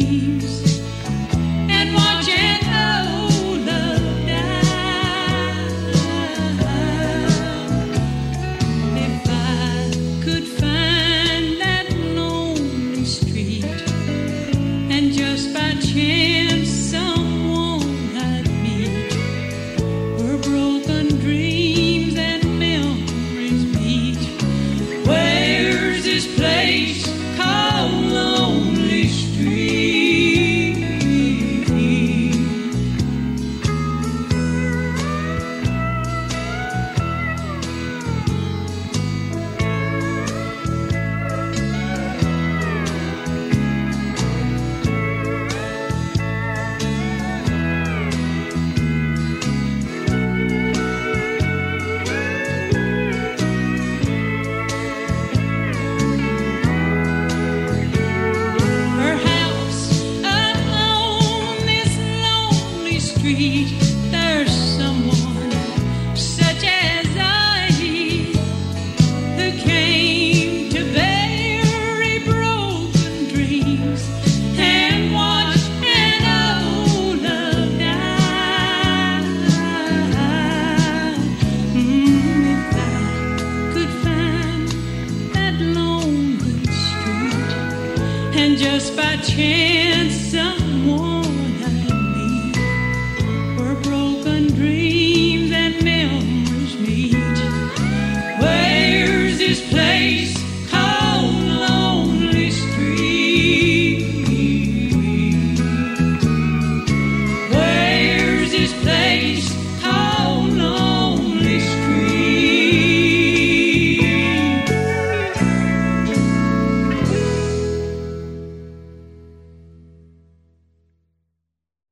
dreams There's someone such as I who came to bury broken dreams and watch an old love die. Mm, if I could find that lonely street and just by chance